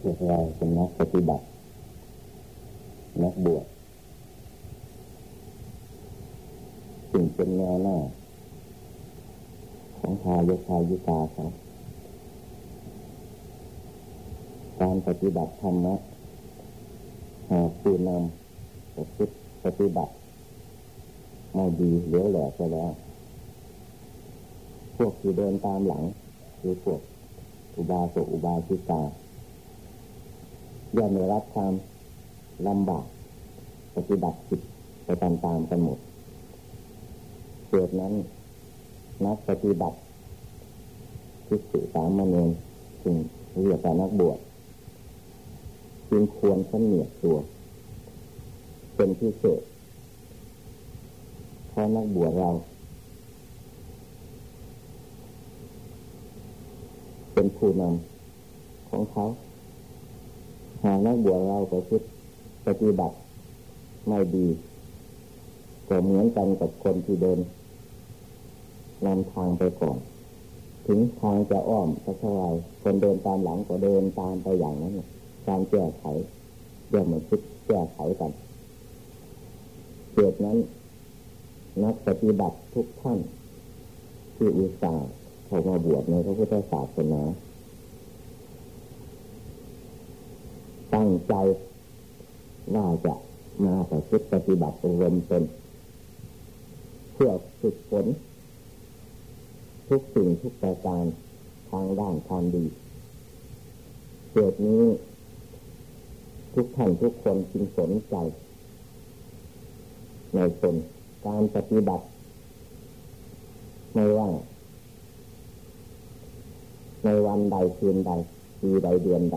พวกเราเป็นนักปฏิบัติ นักบวชสิ่งเป็นแนวหน้าของทายกทายิกาครับการปฏิบัติธรรมะหากผู้นำประพฤติปฏิบัติไม่ดีเหลวแหลกไปแล้ว พวกที่เดินตามหลัง คือพวกอุบาสกอุบาสิกา ย่อมได้รับความลำบากปฏิบัติผิดไปตามๆกันหมดเกิดนั้นนักปฏิบัติทิฏฐิสามเณรจึงเรียกว่านักบวชจึงควรสำเนียกตัว เป็นที่เศษเพราะนักบวชเรา เป็นผู้นำของเขา หากนักบวชเราไปพิปฏิบัติไม่ดีก็เหมือนกันกับคนที่เดินนำทางไปก่อน ถึงทางจะอ้อมสักเท่าไรคนเดินตามหลังก็เดินตามไปอย่างนั้นการแก้ไขย่อมมาคิดแก้ไขกันเกิดนั้น นักปฏิบัติทุกท่าน ที่อุตส่าห์เข้ามาบวชในพระพุทธศาสนา ตั้งใจว่าจะมาประพฤติปฏิบัติอบรมตนเพื่อฝึกฝนทุกสิ่งทุกประการทางด้านความดีเกิดนี้ทุกท่านทุกคนจึงสนใจ ในตนการปฏิบัติ ไม่ว่า ในวันใดคืนใดปีใดเดือนใด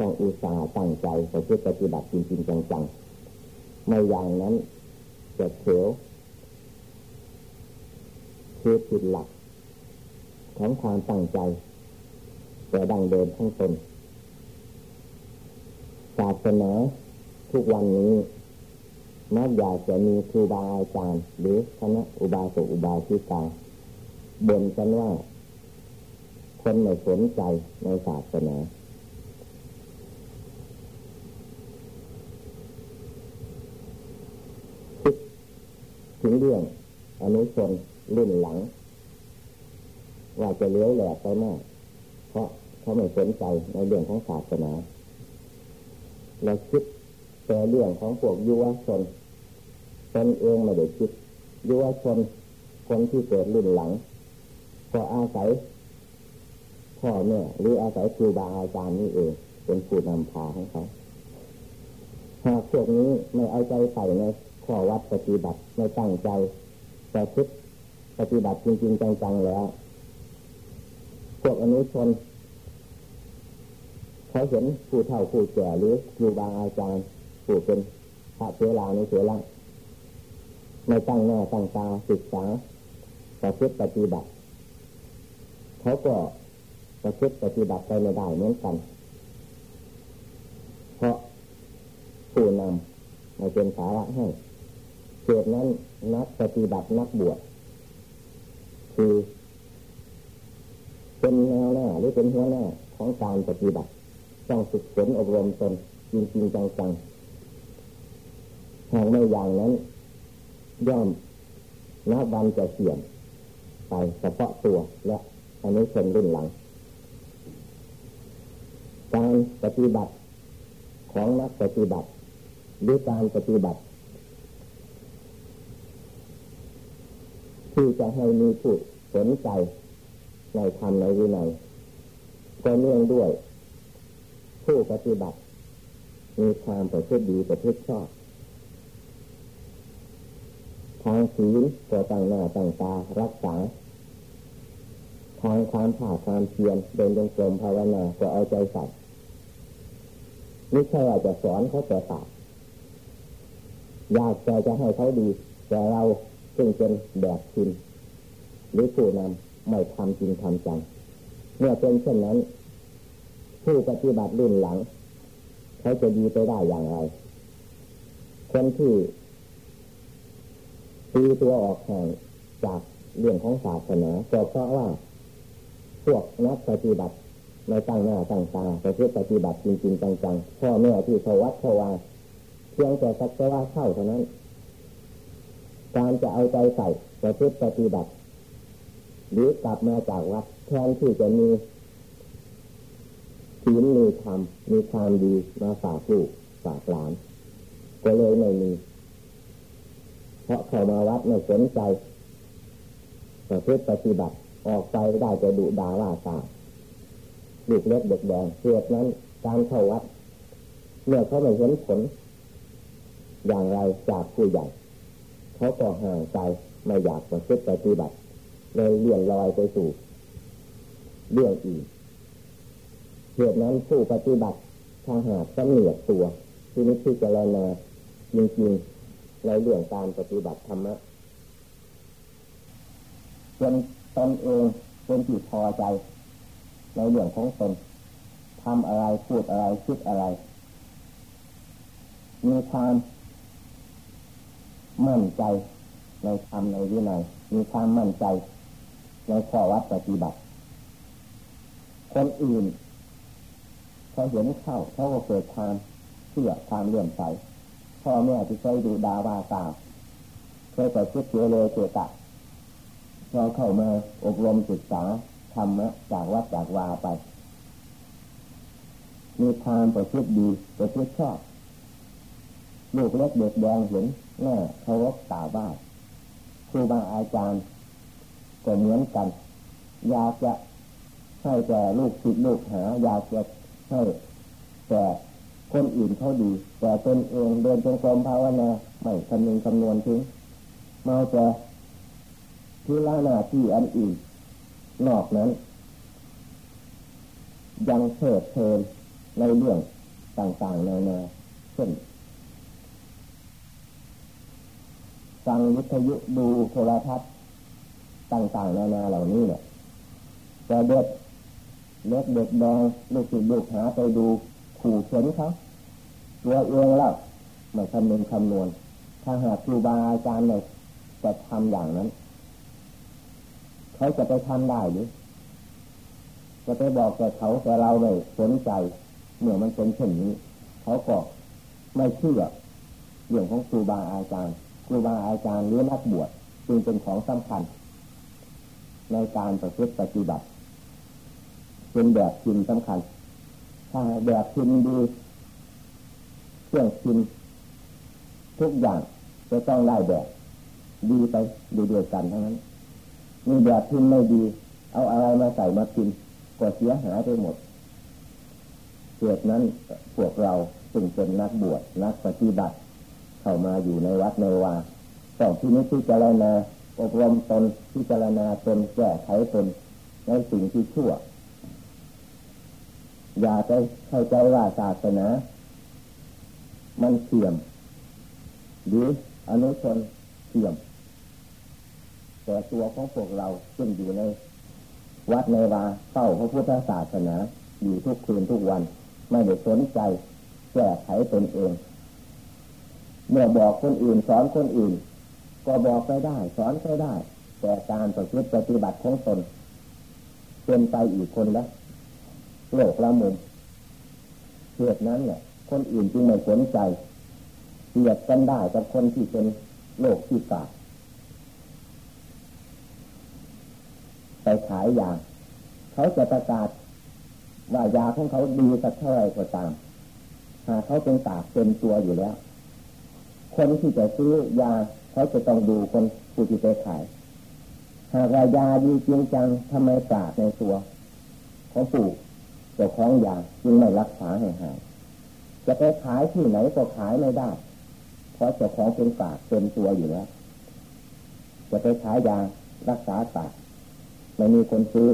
ต้องอุตส่าห์ตั้งใจไปเพื่อปฏิบัติจริงจังๆไม่อย่างนั้นจะเสียวคือผิดหลักของความตั้งใจจะดังเดินทั้งตนศาสนาทุกวันนี้นักอยากจะมีครูบาอาจารย์ หรือคณะอุบาสกอุบาสิกาบนกันว่า คนไม่สนใจในศาสนา ถึงเรื่องอนุชนรุ่นหลัง ว่าจะเลี้ยวแหลกไปมากเพราะเขาไม่สนใจในเรื่องของศาสนาเราคิดแต่เรื่องของพวกยุวชนตนเองไม่ได้คิดยุวชนคนที่เกิดรุ่นหลัง ก็อาศัยพ่อแม่หรืออาศัยครูบาอาจารย์นี่เองเป็นผู้นำพาของเขาหากพวกนี้ไม่เอาใจใส่ในข้อวัดปฏิบัติ ไม่ตั้งใจแต่คิดปฏิบัติจริงๆจังๆแล้ว พวกอนุชนเขาเห็นผู้เฒ่าผู้แก่หรือครูบาอาจารย์ผู้เป็นพระเสลาในเสลาไม่ตั้งหน้าตั้งตาศึกษาประพฤติปฏิบัติเขาก็ประพฤติปฏิบัติไปไม่ได้เหมือนกัน เพราะผู้นำไม่เป็นสาระให้ เกิดนั้นนักปฏิบัตินักบวชคือเป็นแนวหน้าหรือเป็นหัวหน้าของการปฏิบัติต้องฝึกฝนอบรมตนจริงจริงจังๆหากไม่อย่างนั้น ย่อมนับวันจะเสี่ยมไปเฉพาะตัวและอันนี้ชนรุ่นหลัง การปฏิบัติของนักปฏิบัติหรือการปฏิบัติ ที่จะให้มีผู้สนใจในธรรมในวินัยก็เนื่องด้วย ผู้ปฏิบัติ มีความประพฤติดีประพฤติชอบทางศีลก็ตั้งหน้าตั้งตารักษา ทางความผ่าความเพียรเดินจงกรมภาวนาก็เอาใจใส่ไม่ใช่ว่าจะสอนเขาแต่ปากอยากจะจะให้เขาดี แต่เรา ซึ่งเป็นแบบชินหรือผู้นำไม่ทำจริงทำจังเมื่อเป็นเช่นนั้น ผู้ปฏิบัติรุ่นหลังเขาจะดีไปได้อย่างไรคนที่ตีตัวออกห่างจากเรื่องของศาสนาก็เพราะว่าพวกนักปฏิบัติในตั้งหน้าตั้งตาแต่เพื่อปฏิบัติจริงๆจังๆพ่อแม่ที่เขาวัดเขาวาเพียงแต่สักแต่ว่าเข้าเท่านั้น การจะเอาใจใส่แต่เพื่อปฏิบัติ หรือกลับมาจากวัดแทนที่จะมีศีลมีธรรมมีความดีมาฝากลูกฝากหลาน ก็เลยไม่มี เพราะเข้ามาวัดไม่สนใจแต่เพื่อปฏิบัติออกไปได้จะดุดาว่าตาลูกเล็กเด็กแดงเพื่อนั้นการเข้าวัดเมื่อเขาไม่เห็นผล อย่างไรจากผู้ใหญ่ เขาก็ห่างใจไม่อยากประพฤติปฏิบัติเลยเลี่ยนลอยไปสู่เรื่องอีกเหตุนั้นผู้ปฏิบัติถ้าหากสำเนียกตัวที่นี้ที่จะรณาจริงๆในเรื่องการปฏิบัติธรรมะจนตนเองเป็นที่พอใจ ในเรื่องของตนทำอะไรพูดอะไรคิดอะไร มีความ มั่นใจในธรรมในวินัยมีความมั่นใจในข้อวัดปฏิบัติ คนอื่นเขาเห็นเข้าเขาก็เกิดความเชื่อความเลื่อมใสพ่อแม่ที่เคยดูดาวาตาเคยไปคิดเยเลยเจตะเราเข้ามาอบรมศึกษาธรรมะจากวัดจากวาไป มีความประพฤติดีประพฤติชอบลูกเล็กเด็กแดงเห็น แม่เคารพตาบ้าครูบาอาจารย์ก็เหมือนกัน อยากจะให้แต่ลูกศิษย์ลูกหา อยากจะให้แต่คนอื่นเขาดี แต่ตนเองเดินจงกรมภาวนาไม่คำนึงคำนวณถึงเมาแต่ที่ละหน้าที่อันอื่นนอกนั้น ยังเพิดเพลินในเรื่องต่างๆนานาเช่น ฟังวิทยุดูโทรทัศน์ต่างๆนานาเหล่านี้เนี่ยแต่เด็กเล็กเด็กแดงลูกศิษย์ลูกหาไปดูขู่เข็นเขาตัวเองแล้วไม่คำนึงคำนวณ ถ้าหากครูบาอาจารย์เนี่ยจะทำอย่างนั้นเขาจะไปทำได้หรือจะไปบอกแต่เขาแต่เราไม่สนใจเมื่อมันเป็นเช่นนี้ เขาก็ไม่เชื่อเรื่องของครูบาอาจารย์ รูบาอาจารย์หรือนักบวชจึงเป็นของสำคัญ ในการประพฤติปฏิบัติ เป็นแบบพิมพ์สำคัญ ถ้าแบบพิมพ์ดีเครื่องพิมพ์ทุกอย่างจะต้องได้แบบดีไปดูด้วยกันทั้งนั้น มีแบบพิมพ์ไม่ดี เอาอะไรมาใส่มาพิมพ์ก็เสียหายไปหมดเกิดนั้นพวกเราจึงเป็นนักบวชนักปฏิบัติ เข้ามาอยู่ในวัดในวาต้องที่นี้ที่เจรณาอบรมตนที่เจรณาตนแก้ไขตนในสิ่งที่ชั่ว อย่าไปเข้าใจว่าศาสนา มันเสื่อม หรืออนุชนเสื่อมแต่ตัวของพวกเราซึ่งอยู่ในวัดในวาเฝ้าพระพุทธศาสนา อยู่ทุกคืนทุกวัน ไม่ได้สนใจแก้ไขตนเอง เมื่อบอกคนอื่นสอนคนอื่น ก็บอกไปได้ สอนไปได้ แต่การประพฤติปฏิบัติของตนเป็นไปอีกคนละโลกละมุมเหตุนั้นเนี่ยคนอื่นจึงไม่สนใจเกียดกันได้กับคนที่เป็นโลกที่กาไปขายยาเขาจะประกาศว่ายาของเขาดีสักเท่าไรก็ตามหากเขาเป็นตากเป็นตัวอยู่แล้ว คนที่จะซื้อยาเขาจะต้องดูคนผู้ที่ไปขาย หากว่ายาดีจริงจังทำไมตากในตัวของปู่จ้าของยาจึงไม่รักษาให้หายจะไปขายที่ไหนก็ขายไม่ได้ เพราะเจ้าของเป็นปากเป็นตัวอยู่แล้ว จะไปขายยารักษาปากไม่มีคนซื้อ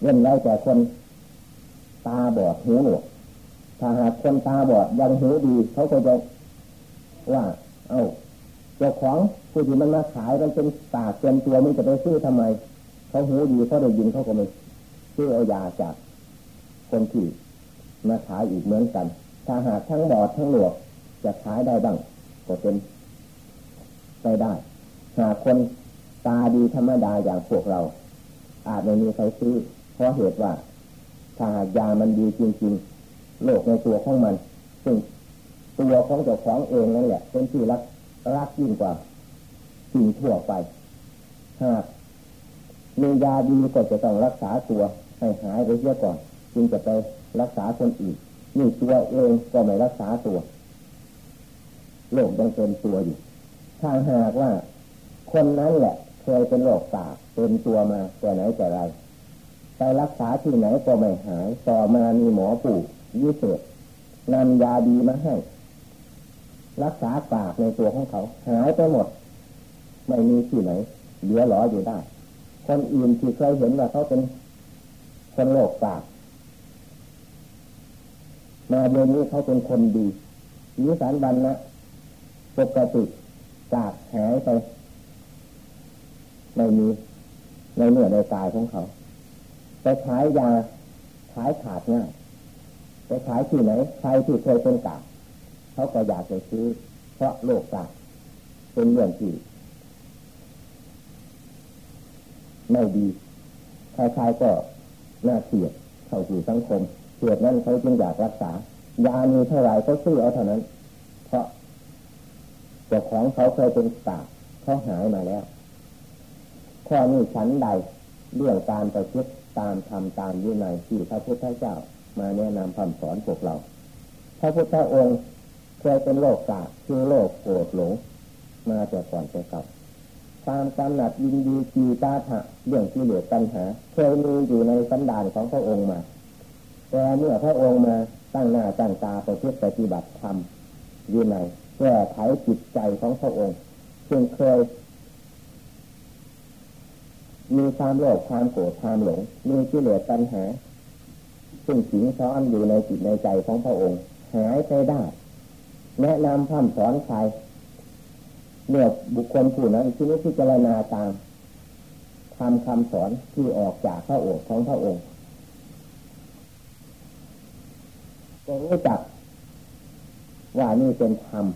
เว้นแล้วแต่คนตาบอดหูหนวก ถ้าหากคนตาบอดยังหูดีเขาก็จะว่า เอ้าเจ้าของผู้ที่มันมาขายมันเป็นปากเป็นตัวมันจะไปซื้อทำไมเขาหูดีเขาได้ยินเขาก็ไม่ซื้อเอายาจากคนที่มาขายอีกเหมือนกัน ถ้าหากทั้งบอดทั้งหลวกจะขายได้บ้างก็เป็นไปได้ หากคนตาดีธรรมดาอย่างพวกเรา อาจไม่มีใครซื้อเพราะเหตุว่า ถ้าหากยามันดีจริง ๆ โรคในตัวของมันซึ่งตัวของเจ้าของเองนั่นแหละเป็นที่รักรักยิ่งกว่าสิ่งทั่วไปหากมียาดีก็จะต้องรักษาตัวให้หายไปเสียก่อน จึงจะไปรักษาคนอื่นนี่ตัวเองก็ไม่รักษาตัวโรคยังเป็นตัวอยู่ถ้าหากว่า คนนั้นแหละ เคยเป็นโรคตาเป็นตัวมาแต่ไหนแต่ไรไปรักษาที่ไหนก็ไม่หาย ต่อมามีหมอปู่ ยิเศษนำยาดีมาให้ รักษาปากในตัวของเขา หายไปหมด ไม่มีที่ไหนเหลือหลออยู่ได้ คนอื่นที่เคยเห็นว่าเขาเป็นคนโรคปากมาเดือนนี้เขาเป็นคนดีนิสานบันนะปกติจากหายไปไม่มีในเนื้อในกายของเขาไปขายยาขายขาดง่าย ขายที่ไหนใครที่เคยเป็นกาเขาก็อยากจะซื้อ เพราะโรคกาเป็นเรื่องที่ไม่ดีใครๆก็น่าเกลียดเข้าสู่สังคมเกลียดนั้นเขาจึงอยากรักษายามีเท่าไหร่ก็ซื้อเอาเท่านั้น เพราะเจ้าของเขาเคยเป็นกาเขาหายมาแล้วข้อนี้ชั้นใดเรื่องการประพฤติตามธรรมตามวินัยที่พระพุทธเจ้า มาแนะนำคำสอนพวกเรา พระพุทธองค์เคยเป็นโรคกาคือโรคโกรธหลง มาแต่ก่อนแต่เก่าตามกำหนัดยินดีจีตาถะเรื่องที่เหลือปัญหาเคยมีอยู่ในสันดานของพระองค์มา แต่เมื่อพระองค์มาตั้งหน้าตั้งตาประพฤติปฏิบัติธรรมอยู่ในแก้ไขจิตใจของพระองค์ซึ่งเคยมีความโลภความโกรธความหลงมีกิเลสตัณหา ซึ่งสิงซ้อนอยู่ในจิตในใจของพระองค์ หายไปได้ แนะนำพร่ำสอนใครเมื่อบุคคลผู้นั้นที่นี้ที่เจรณาตามทำคำสอนที่ออกจากพระโอษฐ์ของพระองค์ก็รู้จักว่านี่เป็นธรรม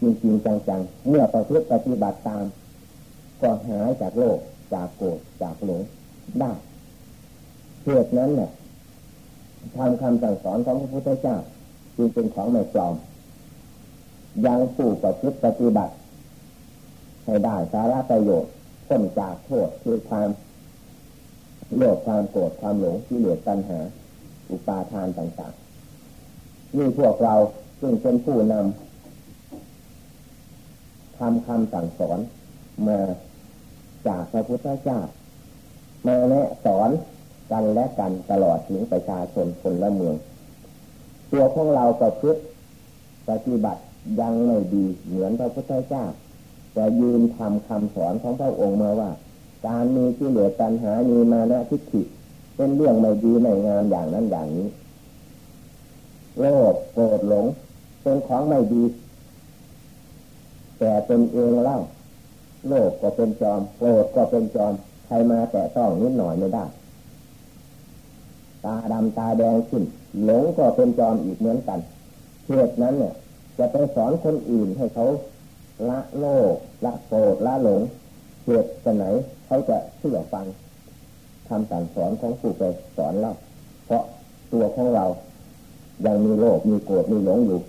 จริงๆจังๆ เมื่อประพฤติปฏิบัติตาม ก็หายจากโลกจากโกรธจากหลงได้เหตุนั้นเนี่ย ทำคำสั่งสอนของพระพุทธเจ้าจึงเป็นของไม่ปลอม ยังผู้ประพฤติปฏิบัติให้ได้สาระประโยชน์พ้นจากโทษคือความโลภความโกรธความหลงที่เหลือตัณหา อุปาทานต่างๆนี่พวกเราซึ่งเป็นผู้นำทำคำสั่งสอนมาจากพระพุทธเจ้ามาแนะสอน กันและกันตลอดถึงประชาชนคนละเมือง ตัวของเราประพฤติปฏิบัติยังไม่ดีเหมือนพระพุทธเจ้าจะยืนทำคำสอนของพระองค์มาว่า การมีที่เหลือตัณหามีมานะทิฏฐิเป็นเรื่องไม่ดีไม่งามอย่างนั้นอย่างนี้โลภโกรธหลงเป็นของไม่ดี แต่เป็นเองเล่าโลภก็เป็นจอมโกรธก็เป็นจอม ใครมาแต่ต้องนิดหน่อยไม่ได้ ตาดำตาแดงขึ้น หลงก็เป็นจอมอีกเหมือนกันเหตุนั้นเนี่ย จะไปสอนคนอื่นให้เขาละโลกละโกรธละหลงเหตุจะไหนเขาจะเชื่อฟังคำสั่งสอนของผู้ไปสอนเราเพราะตัวของเรา ยังมีโลภมีโกรธมีหลงอยู่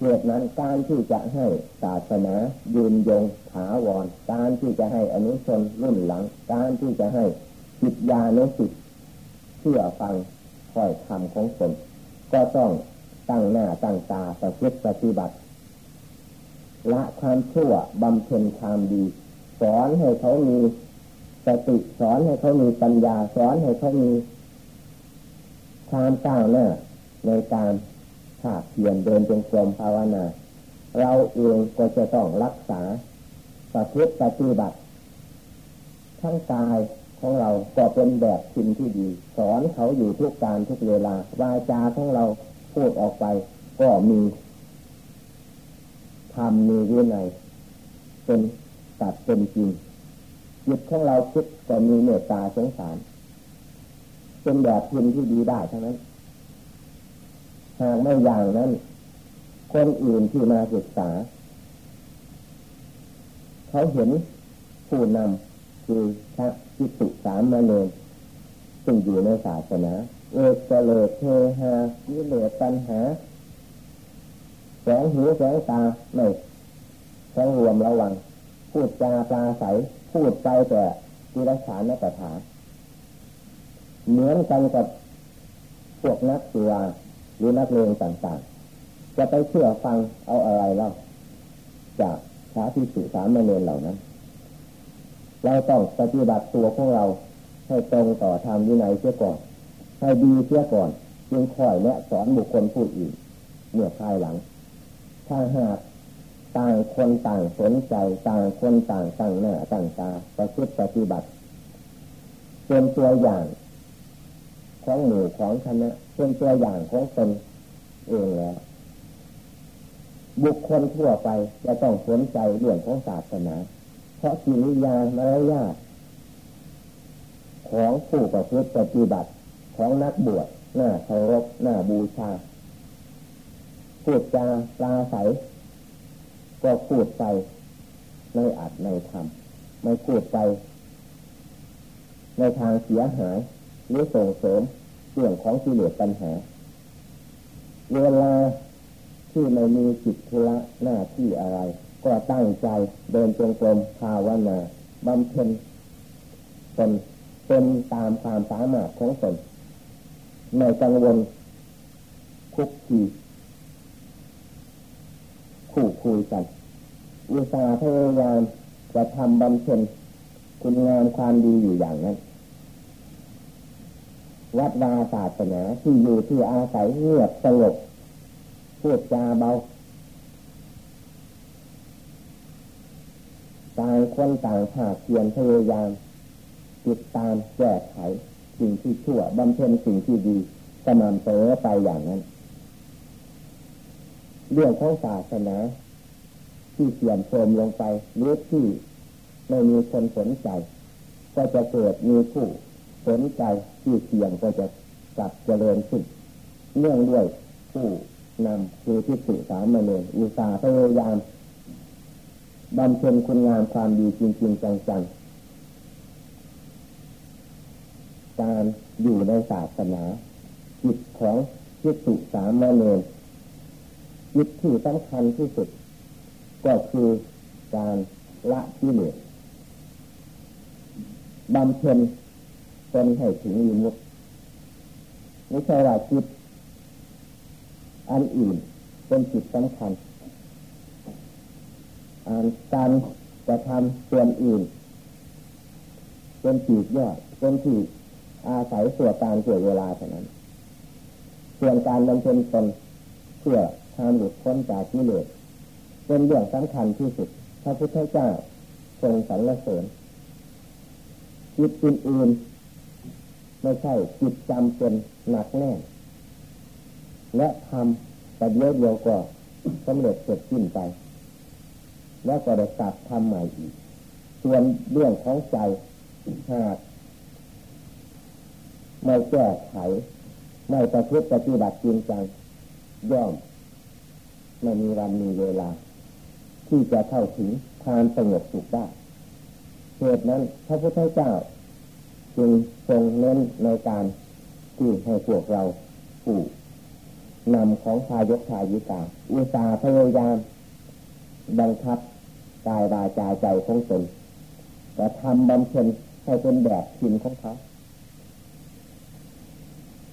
เหตุนั้นการที่จะให้ศาสนายืนยงถาวร การที่จะให้อนุชนรุ่นหลัง การที่จะให้จิตญาณสิทธิ ชื่อฟังค่อยคำของตนก็ต้องตั้งหน้าตั้งตาประพฤติปฏิบัติละความชั่วบำเพ็ญความดี สอนให้เขามีสติสอนให้เขามีปัญญาสอนให้เขามีความก้าวหน้าในการภาคเพียนเดินจงกรมภาวนา เราเองก็จะต้องรักษาประพฤติปฏิบัติทั้งกาย ของเราก็เป็นแบบพิมที่ดี สอนเขาอยู่ทุกการทุกเวลาวาจาของเราพูดออกไป ก็มีธรรมมีวินัยเป็นตัดเป็นจริงจิตของเราคิดก็มีเมตตาสงสาร เป็นแบบพิมที่ดีได้ทั้งนั้นหากไม่อย่างนั้น คนอื่นที่มาศึกษา เขาเห็นผู้นำ คือพระจิตุสามมาเนรซึ่งอยู่ในศาสนา เอกเลเทหาวิเลตันหาแสงหูแสงตาไม่แสงรวมระวัง พูดจาปลาใส พูดไปแต่ทีรฉานนักถาเหมือนกันกับพวกนักสุราหรือนักเลงต่างๆ จะไปเชื่อฟังเอาอะไรเล่าจากพระที่สื่อสามาเนนเหล่านั้น เราต้องปฏิบัติตัวของเราให้ตรงต่อธรรมวินัยเสียก่อน ให้ดีเสียก่อน จึงค่อยและสอนบุคคลผู้อื่นเมื่อภายหลัง ถ้าหากต่างคนต่างสนใจต่างคนต่างตั้งหน้าตั้งตาประพฤติปฏิบัติเป็นตัวอย่าง ของหมู่ของคณะเป็นตัวอย่างของตนเองแล้วบุคคลทั่วไปจะต้องสนใจเรื่องของศาสนา เพราะกิริยามารยาทของผู้ประพฤติปฏิบัติของนักบวชหน้าเคารพหน้าบูชาพูดจาปลาใส ก็พูดไปในอัดในธรรมไม่พูดไป ในทางเสียหายหรือส่งเสริมเรื่องของกิเลสปัญหา เวลาที่ไม่มีจิตธุระหน้าที่อะไร ก็ตั้งใจเดินจงกรมภาวนาบำเพ็ญตนเป็นตามความสามารถของตนไม่กังวลคุกคีคู่คุยกันอุตสาห์พยายามจะทำบำเพ็ญคุณงามความดีอยู่อย่างนั้น วัดวาศาสนาที่อยู่ที่อาศัยเงียบสงบพูดจาเบา ต่างคนต่างภาเพียนพยายาม ติดตามแก้ไขสิ่งที่ชั่วบำเพ็ญสิ่งที่ดีสม่ำเสมอไปอย่างนั้น เรื่องของศาสนาที่เสื่อมโทรมลงไปหรือที่ไม่มีคนสนใจ ก็จะเกิดมีผู้สนใจที่เสี่ยงก็จะกลับเจริญขึ้นเนื่องด้วยผู้นำคือที่สุสามเณรอุตสาห์พยายาม บำเพ็ญคุณงามความดีจริงๆจังๆการอยู่ในศาสนาจิตของที่สุสามเณรจิตที่สำคัญที่สุด ก็คือการละกิเลสบำเพ็ญตนให้ถึงวิมุตไม่ใช่ว่าจิตอันอื่นเป็นจิตสำคัญ การจะทำส่วนอื่นเป็นจิตยอดเป็นที่อาศัยส่วนการเกิดเวลาเท่านั้น ส่วนการบำเพ็ญตนเพื่อทำหลุดพ้นจากกิเลสเป็นเรื่องสำคัญที่สุดพระพุทธเจ้าทรงสรรเสริญจิตอื่นๆไม่ใช่จิตจำเป็นหนักแน่นและทำแต่เดียวเดียวก็สำเร็จเสร็จสิ้นไป แล้วก็ได้กลับทำใหม่อีก ส่วนเรื่องของใจหากไม่แก้ไขไม่ประพฤติปฏิบัติจริงจังย่อมไม่มีวันมีเวลา ที่จะเข้าถึงความสงบสุขได้เหตุนั้นพระพุทธเจ้า จึงทรงเน้นในการที่ให้พวกเราผู้นำของชายกชายิกาอุตสาพยายาม บังคับ กายวาจาใจของตนแต่ทำบำเพ็ญให้เป็นแบบชินของเขา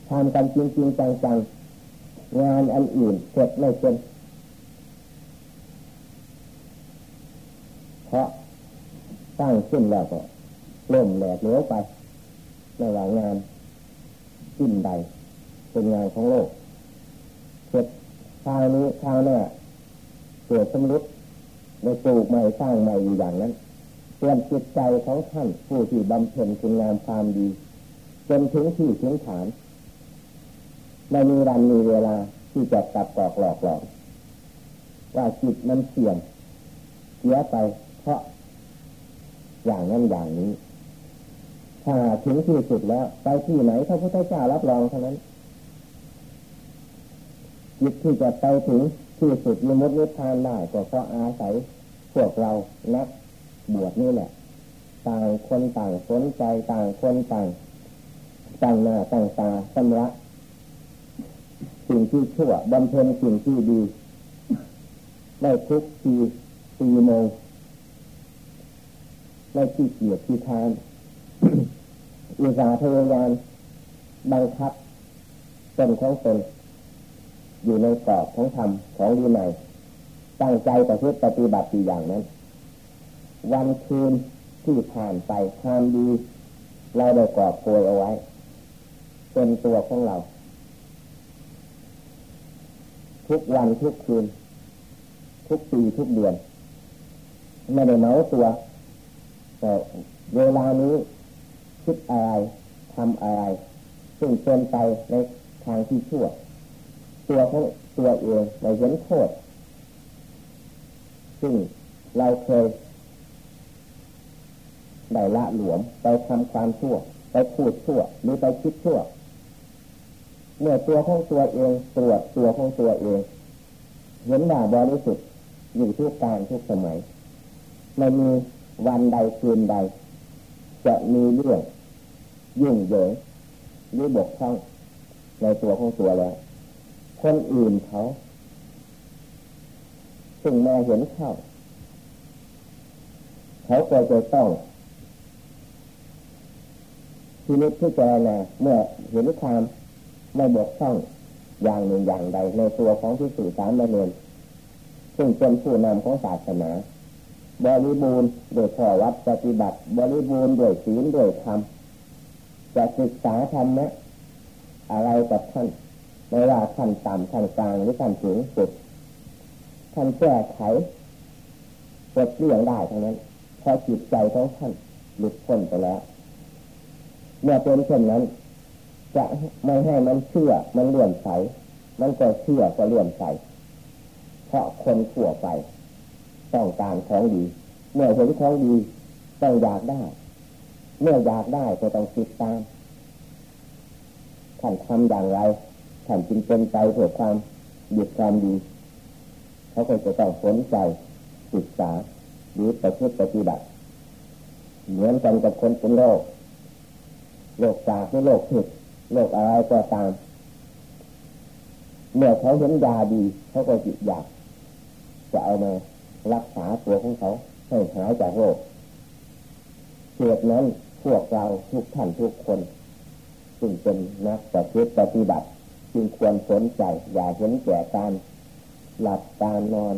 ทำกันจริงจริงจังๆ งานอันอื่นเสร็จไม่เป็นเพราะตั้งขึ้นแล้วก็ล่มแหลกเหลวไปในหลังงานสิ้นใด เป็นงานของโลกเสร็จทางนี้ทางหน้าเกิดสมรุด ในปลูกใหม่สร้างใหม่อยู่อย่างนั้นเตือนจิตใจของท่านผู้ที่บำเพ็ญคุณงามความดี จนถึงที่ถึงฐานไม่มีรันมีเวลาที่จะตัดกอกหลอกหลอกว่าจิตมันเสี่ยงเสียไปเพราะ อย่างนั้นอย่างนี้ ถ้าถึงที่สุดแล้ว ไปที่ไหนพระพุทธเจ้ารับรองเท่านั้นจิตที่จะไปถึง ที่สุดมมุตินิพพานได้ก็เพราะอาศัยพวกเรานักบวชนี่แหละ ต่างคนต่างสนใจต่างคนต่างตั้งหน้าตั้งตาสำระสิ่งที่ชั่วบำเพ็ญสิ่งที่ดีไม่ทุกทีตีโมงไม่ขี้เกียจขี้ทานอุตสาห์พยายามบังคับตนของตน อยู่ในกรอบของธรรมของดีในตั้งใจประพฤติปฏิบัติอย่างนั้น วันคืนที่ผ่านไปความดี เราได้กอบโกยเอาไว้ เป็นตัวของเรา ทุกวันทุกคืน ทุกปีทุกเดือน ไม่ได้เมาตัวแต่เวลานี้คิดอะไรทำอะไร ซึ่งเป็นไปในทางที่ชั่ว ตัวของตัวเองในเห็นโทษซึ่งเราเคยได้ละหลวมไปทำความชั่ว ไปพูดชั่วหรือไปคิดชั่ว เมื่อตัวของตัวเองตรวจตัวของตัวเองเห็นว่าบริสุทธิ์อยู่ทุกการทุกสมัยไม่มีวันใดคืนใด จะมีเรื่องยุ่งเหยิงหรือบกพร่องในตัวของตัวแล้ว คนอื่นเขา ซึ่งมาเห็นเข้า เขาก็จะต้องทีนี้พิจารณาเมื่อเห็นความไม่บกพร่องอย่างหนึ่งอย่างใด ในตัวของที่สื่อสารมาเรียนซึ่งเป็นผู้นำของศาสนา บริบูรณ์โดยข้อวัดปฏิบัติ บริบูรณ์ด้วยศีลด้วยธรรมจะศึกษาธรรมะอะไรกับท่าน ไม่ว่าท่านต่ำท่านกลางหรือท่านสูงสุดท่านแก้ไขปลดเลี่ยงได้ทั้งนั้นพอจิตใจของท่านหลุดพ้นไปแล้ว เมื่อเป็นเช่นนั้น จะไม่ให้มันเชื่อมันเลื่อนใส มันก็เชื่อก็เลื่อนใส เพราะคนขั่วไป ต้องการของดี เมื่อเห็นของดีต้องอยากได้ เมื่ออยากได้ก็ต้องติดตามท่านทำอย่างไร ท่านจึงเป็นใจเพื่อความหยุดความดี เขาก็จะต้องสนใจศึกษาหรือประพฤติปฏิบัติเหมือนกันกับคนเป็นโรคโรคจาหรือโรคผิดโรคอะไรก็ตาม เมื่อเขาเห็นยาดี เขาก็จิตอยาก จะเอามารักษาตัวของเขาให้หายจากโรคเหตุนั้นพวกเราทุกท่านทุกคน ซึ่งเป็นนักปฏิบัติปฏิบัติ จึงควรสนใจ อย่าเห็นแก่การหลับการนอน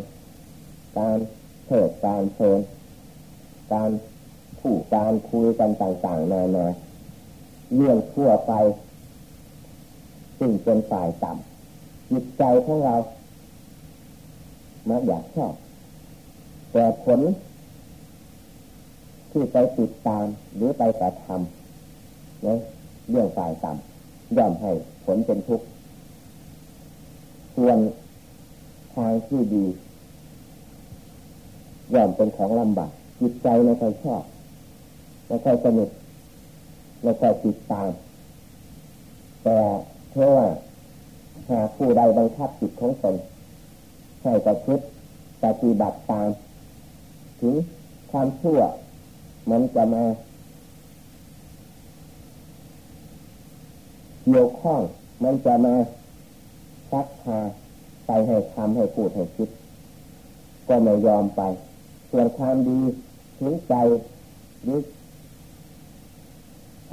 การเทิดการเพลินการผูกการคุยกันต่างๆนานาเรื่องทั่วไปซึ่งเป็นฝ่ายต่ำจิตใจของเรามักอยากชอบ แต่ผลที่ไปติดตามหรือไปกระทำเนี่ยเรื่องฝ่ายต่ำย่อมให้ผลเป็นทุกข์ ส่วนทางที่ดีย่อมเป็นของลำบากจิตใจไม่ค่อยชอบไม่ค่อยสนุกไม่ค่อยติดตาม แต่เพราะว่าหากผู้ใดบังคับจิตของตนให้ประพฤติปฏิบัติตาม ถึงความชั่วมันจะมาเกี่ยวข้องมันจะมา ซักพาไปให้ทำให้พูดให้คิด ก็ไม่ยอมไป ส่วนความดีถึงใจหรือ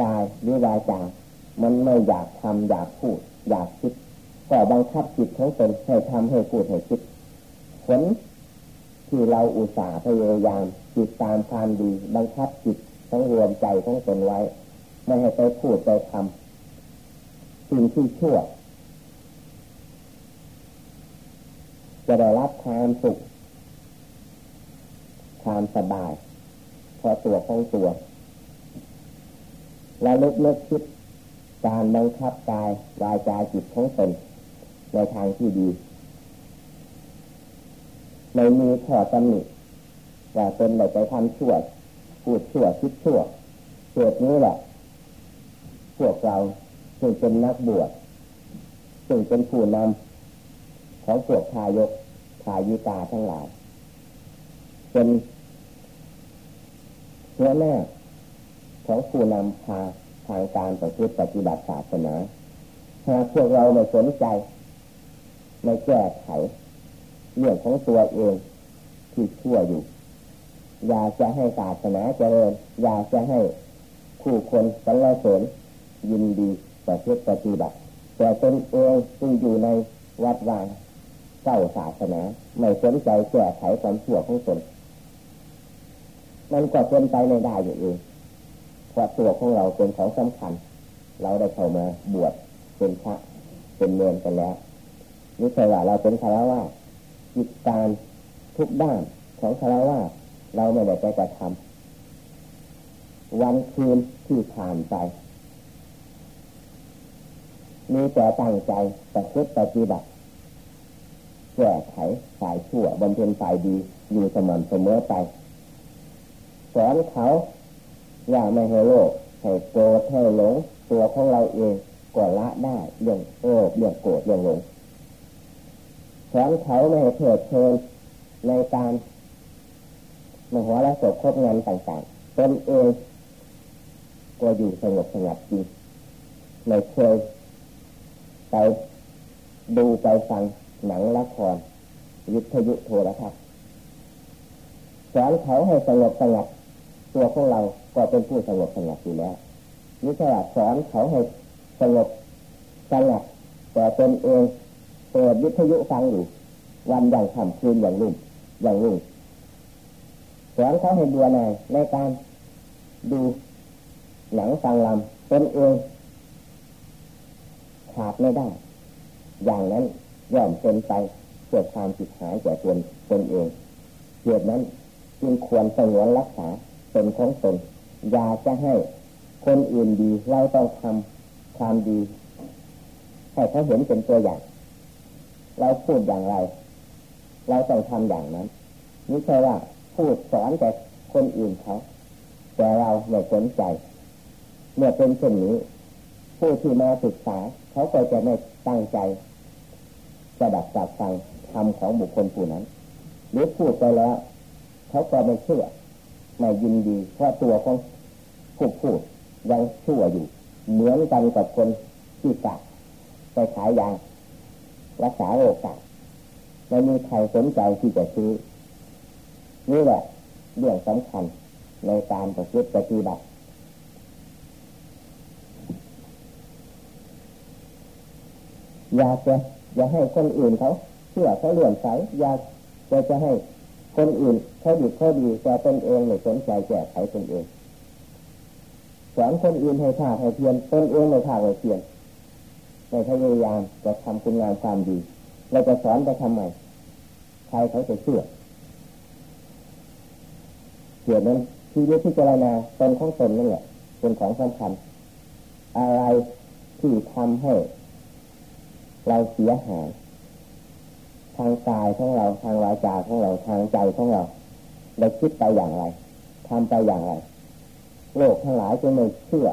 กายหรือวาจามันไม่อยากทำอยากพูด อยากคิดก็บังคับจิตของตนให้ทำให้พูดให้คิด ผลที่เราอุตส่าห์พยายามจิตตามความดี บังคับจิตทั้งรวมใจของตนไว้ ไม่ให้ไปพูดไปทำสิ่งที่ชั่ว จะได้รับความสุข ความสบายพอตัวของตัว และลึกนึกคิดการบังคับกายวายใจจิตของตนในทางที่ดีไม่มีข้อตำหนิว่าตนได้ไปทำชั่วพูดชั่วคิดชั่วเกิดนี้แหละพวกเราซึ่งเป็นนักบวชซึ่งเป็นผู้นำ ของพวกทายกทายิกาทั้งหลาย เป็นหัวหน้าของผู้นำพาทางการประพฤติปฏิบัติศาสนาหากพวกเราไม่สนใจไม่แก้ไขเรื่องของตัวเองที่ชั่วอยู่ อยากจะให้ศาสนาเจริญอยากจะให้คู่คนสรรเสริญยินดีประพฤติปฏิบัติแต่ตนเองซึ่งอยู่ในวัดวาง เจ้าศาสนาไม่สนใจแก้ไขความชั่วของตนมันก็เป็นไปไม่ได้อยู่เองเพราะตัวของเราเป็นของสำคัญ เราได้เข้ามาบวชเป็นพระเป็นเนรกันแล้วนี่ใช่ว่าเราเป็นคารวะจิตการทุกด้านของคารวะเราไม่ได้ไปกระทำวันคืนที่ผ่านไปมีแต่ตั้งใจประพฤติปฏิบัติ แก้ไขสายชั่วบำเพ็ญสายดีอยู่สม่ำเสมอไปสอนเขาอย่าไม่ให้โลภให้โกรธให้หลงตัวของเราเองก็ละได้เรื่องโอ้เรื่องโกรธเรื่องหลงสอนเขาไม่ให้เถิดเชิญในการมหัวและศพครบงานต่างๆตนเองก็อยู่สงบสงัดจริงไม่เคยไปดูไปฟัง หนังละครวิทยุโทรทัศน์สอนเขาให้สงบสงัดตัวของเราก็เป็นผู้สงบสงัดอยู่แล้วนี่ฉลาดสอนเขาให้สงบสงัดแต่ตนเองเปิดวิทยุฟังอยู่วันอย่างค่ำคืนอย่างรุ่มอย่างรุ่งสอนเขาให้บัวในในการดูหนังฟังลำตนเองขาดไม่ได้ อย่างนั้น ย่อมเป็นไปเกิดความผิดหายแก่ตนตนเองเหตุนั้นจึงควรสงวนรักษาเป็นของตนอย่าจะให้คนอื่นดีเราต้องทำความดีให้เขาเห็นเป็นตัวอย่าง เราพูดอย่างไร เราต้องทำอย่างนั้นนี่ใช่ว่าพูดสอนแต่คนอื่นเขาแต่เราไม่สนใจ เมื่อเป็นเช่นนี้ผู้ที่มาศึกษาเขาก็จะไม่ตั้งใจ จะดับจับฟังธรรมของบุคคลผู้นั้นหรือพูดไปแล้วเขาก็ไม่เชื่อไม่ยินดีเพราะตัวของผู้พูดยังชั่วอยู่ เหมือนกันกับคนที่กัดไปขายยารักษาโรคกัดไม่มีใครสนใจที่จะซื้อนี่แหละเรื่องสำคัญในการประพฤติปฏิบัติอยากจะ อย่าให้คนอื่นเขาเชื่อเขาเลื่อมใสอย่าจะจะให้คนอื่นเขาดีเขาดีแต่ตนเองไม่สนใจแก้ไขตนเองสอนคนอื่นให้ท่าให้เพียนตนเองไม่ท่าให้เพียนในพยายามจะทำคุณงามความดีเราจะสอนไปทำไมใครเขาจะเชื่อเกี่ยวนั้นที่วิที่เจรณาตนของตนนั่นแหละเป็นของสำคัญ อะไรที่ทำให้ เราเสียหายทางกายของเราทางวาจาของเราทางใจของเราได้คิดไปอย่างไรทำไปอย่างไรโลกทั้งหลายจะไม่เชื่อ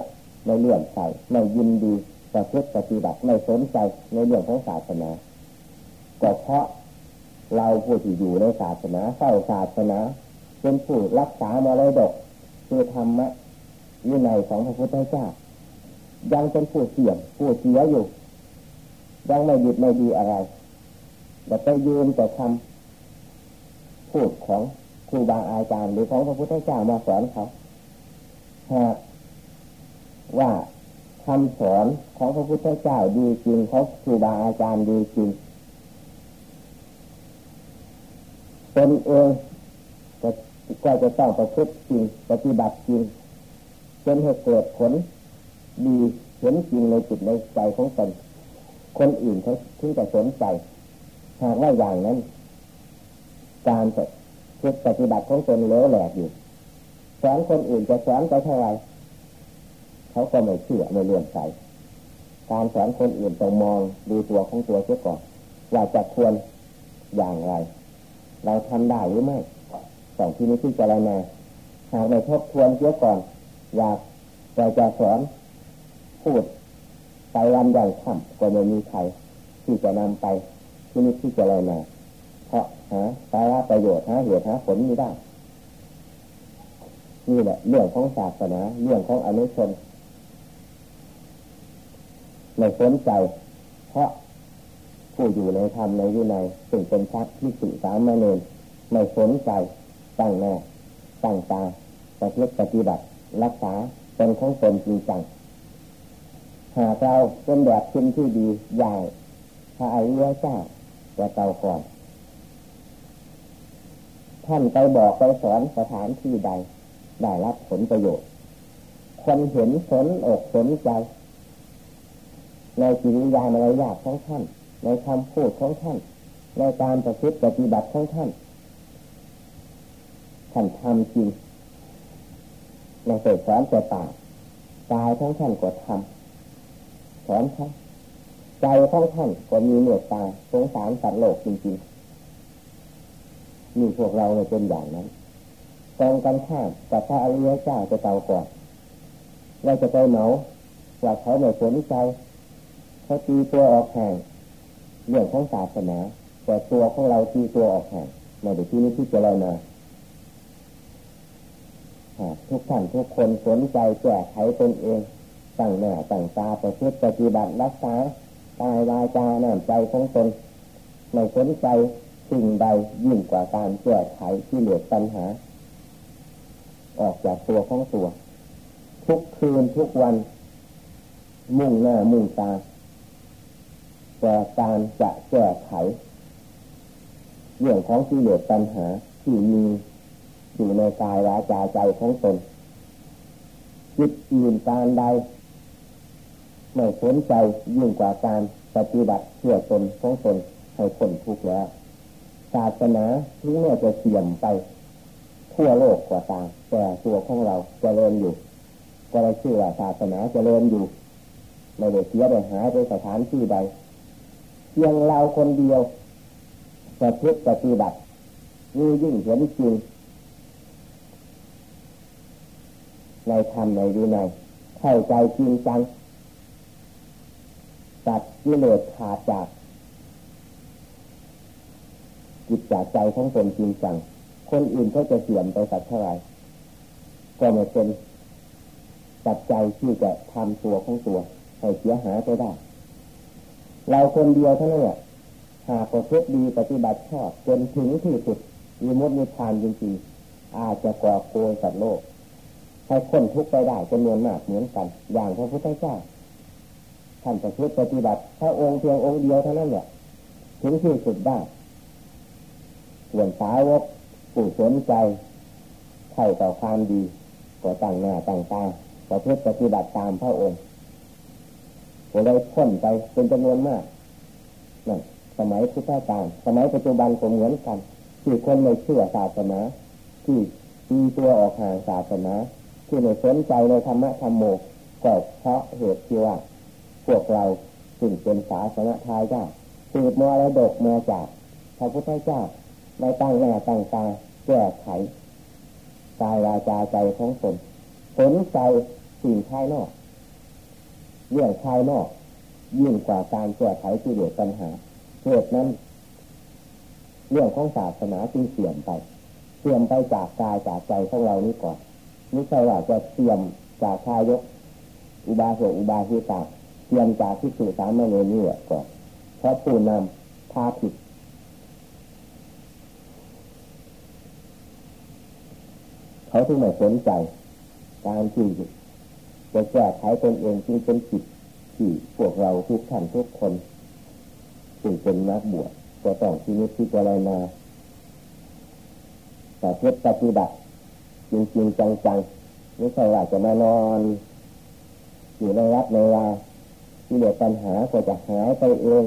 ไม่เลื่อมใสไม่ยินดีประพฤติปฏิบัติไม่สนใจในเรื่องของศาสนาก็เพราะเราผู้ที่อยู่ในศาสนาเฝ้าศาสนาเป็นผู้รักษามรดกคือธรรมะวินัยของพระพุทธเจ้ายังเป็นผู้เสี่ยงผู้เสียอยู่ ยังไม่หยุดไม่ดีอะไรแต่ไปยืนแต่คำพูดของครูบาอาจารย์หรือของพระพุทธเจ้ามาสอนเขาหากว่าคำสอนของพระพุทธเจ้าดีจริงเขาครูบาอาจารย์ดีจริงตนเองก็ก็จะต้องประพฤติจริงปฏิบัติจริงจนให้เกิดผลดีเห็นจริงในจิตในใจของตน คนอื่นเขาถึงจะสนใจ หากว่าอย่างนั้น การปฏิบัติของตนเลวแหลกอยู่สอนคนอื่นจะสอนไปเท่าไรเขาก็ไม่เชื่อไม่เลื่อมใสการสอนคนอื่นต้องมองดูตัวของตัวเสียก่อนว่าจะควรอย่างไร เราทำได้หรือไม่สองที่นี้ที่จะรายงานหากไม่ทบทวนเสียก่อนอยากจะจะสอนพูด ไปวันใหญ่ค่ำก็ไม่มีใครที่จะนำไปที่นี้ที่จะรายงาเพราะหาสาระประโยชน์หาเหตุหาผลไม่ได้นี่แหละเรื่องของศาสนาเรื่องของอนุชนไม่สนใจ เพราะผู้อยู่ในธรรมในวินัยซึ่งเป็นพระที่สุสามเณรไม่สนใจตั้งแน่ตั้งตาปฏิบัติปฏิบัติ รักษาเป็นของตนจริงจัง หากเราเป็นแบบชินที่ดีอย่างพระอริยเจ้าจะเตาก่อน ท่านไปบอกไปสอนสถานที่ใด ได้รับผลประโยชน์ คนเห็นสนอกสนใจในจิริยามารยาทของท่าน ในคำพูดของท่าน ในการประพฤติปฏิบัติของท่าน ท่านทำจริงในเสดสอนแต่ปากกายของท่านก็ทำ สอนท่าใจของท่านก็มีเมตตาสงสารสัตว์โลกจริงๆมีพวกเราเนี่ยเป็นอย่างนั้นตรงกันข้ามกับพระอริยเจ้าจะเตาก่อนเราจะไปเหมาว่าเขาไม่สนใจเขาตีตัวออกแห่งเรื่องของศาสนาแต่ตัวของเราตีตัวออกแห่งในเดี๋ยวที่นี้ที่จะเรานาทุกท่านทุกคนสนใจแก้ไขตนเอง ตั้งหน้าตั้งตาประพฤติปฏิบัติรักษากายวาจาหน้าใจของตนไม่สนใจสิ่งใดยิ่งกว่าการแก้ไขที่เหลือปัญหา ออกจากตัวของตัว ทุกคืนทุกวัน มุ่งหน้ามุ่งตาแต่การจะแก้ไข เรื่องของที่เหลือปัญหาที่มีอยู่ในกายวาจาใจของตนจิตอื่นการใด ไม่สนใจยิ่งกว่าการปฏิบัติเพื่อตนของตนให้คนทุกข์แล้วศาสนาถึงแม้จะเสื่อมไป ทั่วโลกกว่าตาแต่ตัวของเราจเจริญอยู่ ก็ได้ชื่อว่าศาสนาจเจริญอยู่ไม่ได้เสียได้หายไปสถานที่ใดเพียงเราคนเดียวจะพฤติปฏิบัติมียิ่งเห็นจริงในธรรมในวินัยเข้าใจจริงจัง ตัดกิเลสขาดจากจิตจากใจของตนจริงจัง คนอื่นเขาจะเสื่อมไปสักเท่าไรก็ไม่เป็นตัดใจที่จะทำตัวของตัวให้เสียหายไปได้ เราคนเดียวเท่านั้นแหละหากประพฤติดีปฏิบัติชอบจนถึงที่สุดมีมุดมีทานจริงๆอาจจะก่อโกยสัตว์โลกให้คนทุกข์ไปได้จำนวนมากเหมือนกัน อย่างพระพุทธเจ้า ท่านประพฤติปฏิบัติถ้าองค์เพียงองค์เดียวเท่านั้นเนี่ยถึงที่สุดได้ส่วนสาวกผู้สนใจใข่ต่อความดีก็ตั้งหน้าตั้งตาประพฤติปฏิบัติตามพระองค์ก็เลยพ้นไปเป็นจำนวนมากนั่นสมัยพุทธกาลสมัยปัจจุบันก็เหมือนกันที่คนไม่เชื่อศาสนาที่ตีตัวออกห่างศาสนาที่ไม่สนใจในธรรมะธรรมโมก็เพราะเหตุที่ว่า พวกเราซึ่งเป็นศาสนาทายาสืบมรดกมาจากพระพุทธเจ้าในตั้งหน้าตั้งตาแก้ไขกายวาจาใจของตนสนใจสิ่งภายนอกเรื่องภายนอก ยิ่งกว่าการแก้ไขที่เดือดปัญหาเหตุนั้น เรื่องของศาสนาจึงเสื่อมไป เสื่อมไปจากกายจากใจของเรานี้ก่อนไม่ใช่ว่าจะเสื่อมจากชายก อุบาสกอุบาสิกา เสื่อมจากที่สื่สามเลยนี่ก่อนเพราะผู้นำพาผิดเขาถึงไม่สนใจการที่จะแก้ไขตนเองจึงเป็นจิตที่พวกเราทุกท่านทุกคนจึงเป็นนักบวชก็ต้องที่นิพพิจารณาแต่เพื่อปฏิบัติจริงจริงจังๆไม่ใช่ว่าจะมานอน อยู่ในวัดในวา ที่เลือปัญหาก็จะหายไปเอง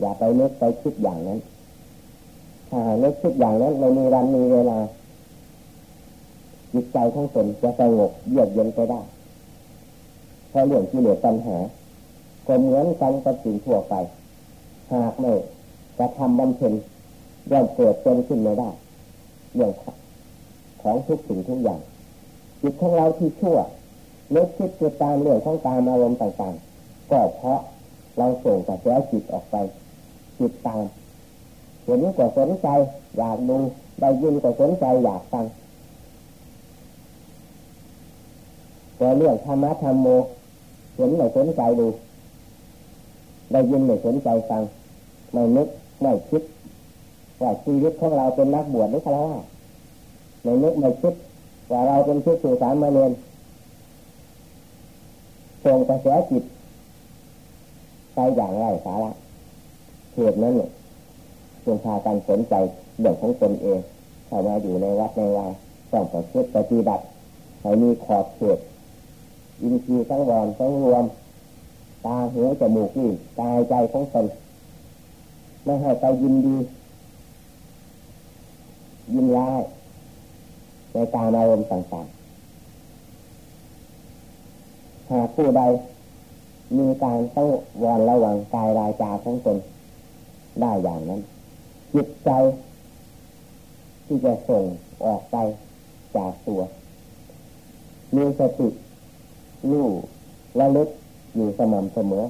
อย่าไปนึกไปคิดอย่างนั้น ถ้าหานึกคิดอย่างนั้นไม่มีวันมีเวลาจิตใจของตนจะสงบเยือกเย็นไปได้เพราะเรื่องที่เหลือปัญหาก็เหมือนกันกับสิ่งทั่วไป หากไม่กระทำบำเพ็ญย่อมเกิดเป็นขึ้นไม่ได้เรื่องของทุกสิ่งทุกอย่างจิตของเราที่ชั่ว เลิกคิดติดตามเรื่องของการอารมณ์ต่างๆ ก็เพราะเราส่งกระแสจิตออกไปจิตตามเห็นก็สนใจอยากดูได้ยินก็สนใจอยากฟังแต่เรื่องธรรมะธรรมโมเห็นไม่สนใจดูได้ยินไม่สนใจฟังไม่นึกไม่คิดว่าชีวิตของเราเป็นนักบวชหรือฆราวาไม่นึกไม่คิดว่าเราเป็นผู้สื่อสารมาเรียน ส่งกระแสจิตไปอย่างไรสาระเหตุนั้นเนี่ยจงพากันสนใจเรื่องของตนเองเข้ามาอยู่ในวัดในวาต้องประพฤติปฏิบัติให้มีขอบเขตอินทรีย์ทั้งวอนทั้งรวม ตาหูจมูกนี่กายใจของตนไม่ให้ไปยินดี ยินร้ายในการอารมณ์ต่างๆ หากผู้ใด มีการต้องวอนระวังกายรายจาของตนได้อย่างนั้นจิตใจ ที่จะส่งออกไปจากตัว มีสติรู้ระลึกอยู่สม่ำเสมอ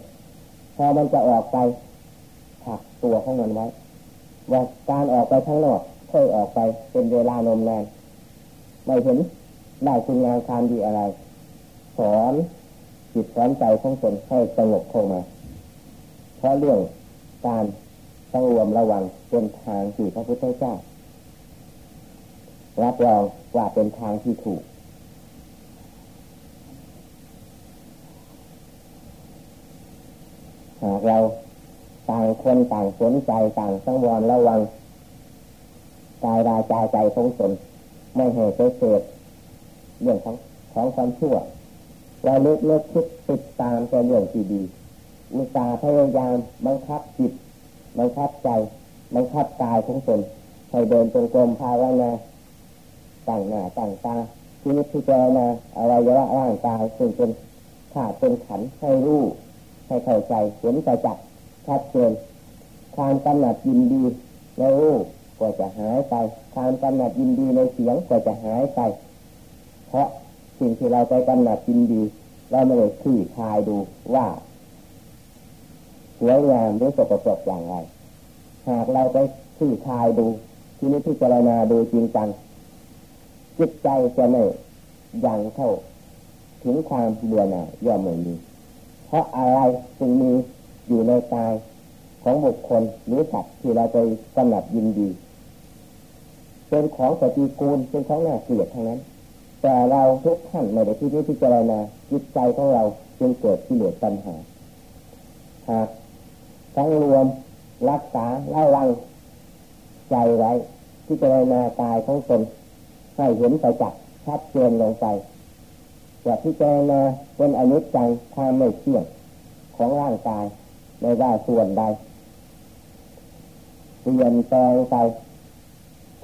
พอมันจะออกไปผักตัวของมันไว้ว่าการออกไปข้างนอกค่อยออกไปเป็นเวลานมนานไม่เห็นได้คุณงานความดีอะไร สอน จิตสอนใจของตนให้สงบเข้ามา เพราะเรื่องการต้งรวมระวังเป็นทางที่พระพุทธเจ้ารับรองว่าเป็นทางที่ถูก หากเราต่างคนต่างสนใจต่างสังวรระวังกายราจใจของตนไม่ให้ไปเสดเรื่องของของความชั่ว เราเลิกเลิกคิดติดตามแต่เรื่องที่ดีอุตาพยายามบังคับจิตบังคับใจบังคับกายของตนให้เดินตรงกลมภาวนาต่างหน้าต่างตาทีนี้พิจารณาอะไรยะร่างกายซึ่งเป็นขาดเป็นขันให้รู้ให้เข้าใจเห็นใจจักชัดเจนความกำหนัดยินดีในรูปก็จะหายไปความกำหนัดยินดีในเสียงก็จะหายไป เพราะ สิ่งที่เราไปกำหนัดยินดี เราไม่ได้ขี่คายดูว่าสวยงามหรือสกปรกอย่างไร หากเราไปขี่คายดู ที่นี้พิจารณาดูจริงจังจิตใจจะไม่ยังเข้า ถึงความเบื่อหน่ายย่อมไม่มีเพราะอะไรจึงมีอยู่ในกายของบุคคลหรือสัตว์ที่เราไปกำหนัดยินดี เป็นของปฏิกูลเป็นของน่าเกลียดทั้งนั้น แต่เราทุกท่านไม่ได้ที่นี้พิจารณาจิตใจของเราจึงเกิดที่เหลือปัญหาหากทั้งรวมรักษาเล่าวังใจไว้พิจารณากายของตนให้เห็นไปจักชัดเจนลงไปว่าพิจารณาเป็นอนิจจังความไม่เที่ยงของร่างกายในว่าส่วนใดเปลี่ยนแปลงไป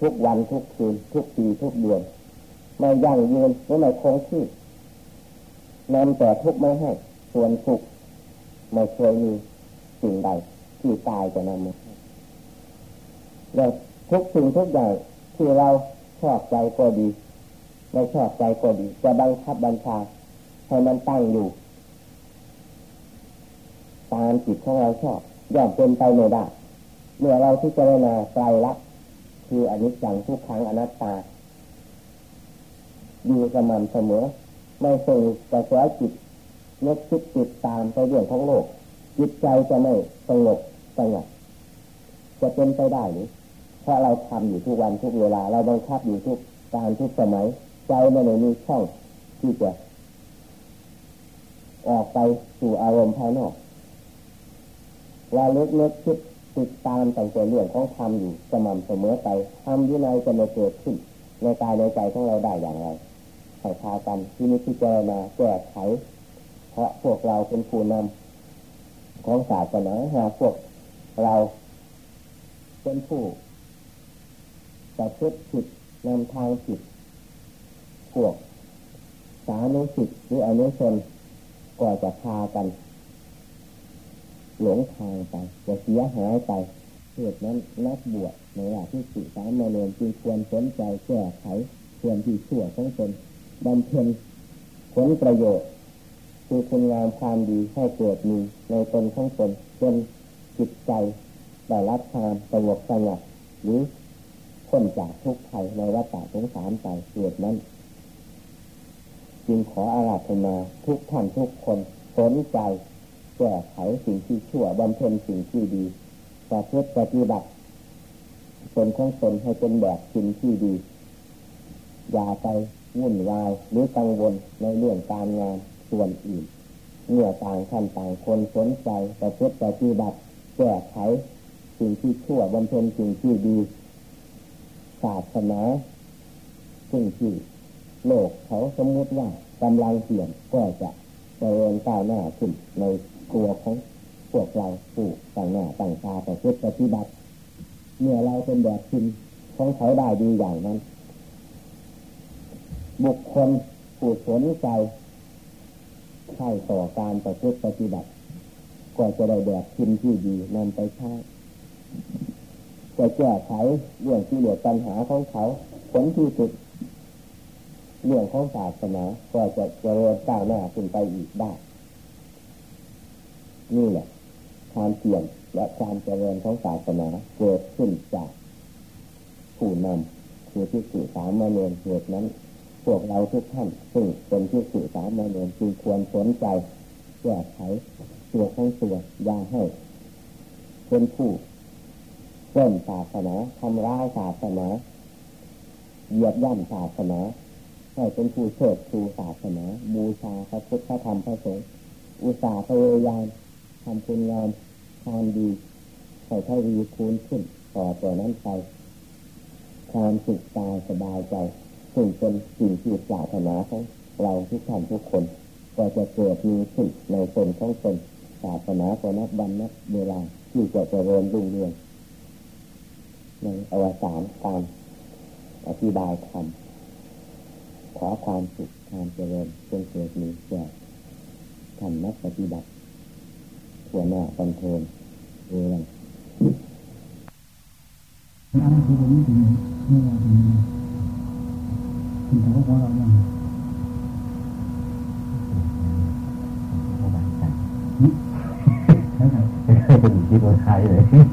ทุกวันทุกคืนทุกปีทุกเดือน ไม่ยั่งยืนหรือไม่คงที่นำแต่ทุกไม่ให้ ส่วนสุขไม่เคยมีสิ่งใดที่ตายจะนำมาแล้วทุกสิ่งทุกอย่างที่เราชอบใจก็ดี ไม่ชอบใจก็ดี จะบังคับบัญชาให้มันตั้งอยู่ตามจิตของเราชอบย่อมเป็นไปไม่ได้เมื่อเราที่เจรณาไตรลักลละคืออนิจจังทุกครั้งอนัตตา อยู่สม่ำเสมอ ไม่ส่งกระแสจิตนึกคิดติดตามไปเรื่องของโลก จิตใจจะไม่สงบสงบจะเป็นไปได้หรือเพราะเราทำอยู่ทุกวันทุกเวลา เราบังคับอยู่ทุกการทุกสมัย ใจไม่ได้มีช่องที่จะ ออกไปสู่อารมณ์ภายนอกเราเลิกเลิกคิดติดตามแต่งแต่เรื่องของธรรมอยู่สม่ำเสมอไปธรรมวินัยจะมาเกิดขึ้นในกายในใจของเราได้อย่างไร ให้พากันที่นี้พิจารณาแก้ไขเพราะพวกเราเป็นผู้นำของศาสนาหาพวกเราเป็นผู้จะพฤติผิดนำทางผิดพวกสานุสิทธิ์หรืออนุชนก็จะพากัน หลงทางไปจะเสียหายไปเหตุนั้นนักบวชในหลักที่สื่อสามาเรียนจึงควรสนใจแก้ไขควรที่ชั่วของตน บำเพ็ญผลประโยชน์ คือคุณงามความดีให้เกิดมีในตนของตนจนจิตใจได้รับความสงบสงัดหรือพ้นจากทุกข์ภัยในวัฏสงสารไปเกิดนั้น จึงขออาราธนาทุกท่านทุกคนสนใจแก้ไขสิ่งที่ชั่วบำเพ็ญสิ่งที่ดีประพฤติปฏิบัติตนของตนให้เป็นแบบสิ่งที่ดี อย่าไป วุ่นวายหรือกังวลในเรื่องการงานส่วนอื่นเมื่อต่างท่านต่างคนสนใจประพฤติปฏิบัติแก้ไขสิ่งที่ชั่วบำเพ็ญสิ่งที่ดีศาสนาสิ่งที่โลกเขาสมมติว่ากำลังเปลี่ยนก็จะเจริญก้าวหน้าขึ้นในตัวของพวกเราผู้ต่างหน้าต่างตาประพฤติปฏิบัติ เมื่อเราเป็นแบบชินของเขาได้ดีอย่างนั้น บุคคลผู้สนใจใช่ต่อการประพฤติปฏิบัติก็จะได้แบบชินที่ดีนำไปใช้จะแก้ไขเรื่องที่เหลือปัญหาของเขา ผลที่สุด เรื่องของศาสนาก็จะเจริญก้าวหน้าขึ้นไปอีกได้ นี่แหละความเปลี่ยนและความเจริญของศาสนาเกิดขึ้นจากผู้นำคือที่สื่อสารมาเรียนเหตุนั้น วกเราทุกท่านซึ่งเป็นที่สื่อสารมาเรียนจึงควรสนใจแก้ไขตัวของตัวอย่าให้เป็นผู้เล่นศาสนาทำร้ายศาสนาเหยียบย่ำศาสนาให้เป็นผู้เชิดชูศาสนาบูชาพระพุทธธรรมพระสงฆ์อุตสาห์พยายามทำคุณงามความดีให้ทวีคูณขึ้นต่อจากนั้นไปความสุขกายสบายใจ ซึ่งเป็นสิ่งที่ปรารถนาของเราทุกท่านทุกคนก็จะเกิดมีขึ้นในตนของตนศาสนาก็นับวันนับเวลาที่จะเจริญรุ่งเรืองในอวสานการอธิบายธรรมขอความสุขความเจริญจงเกิดมีแก่ท่านนักปฏิบัติทั่วหน้าบันเทิงเองอันนี้คือผมจริงไม่ว่าจริง คุณทำของเรายังสบายใช่ไหมเป็นที่โดนไทยเลย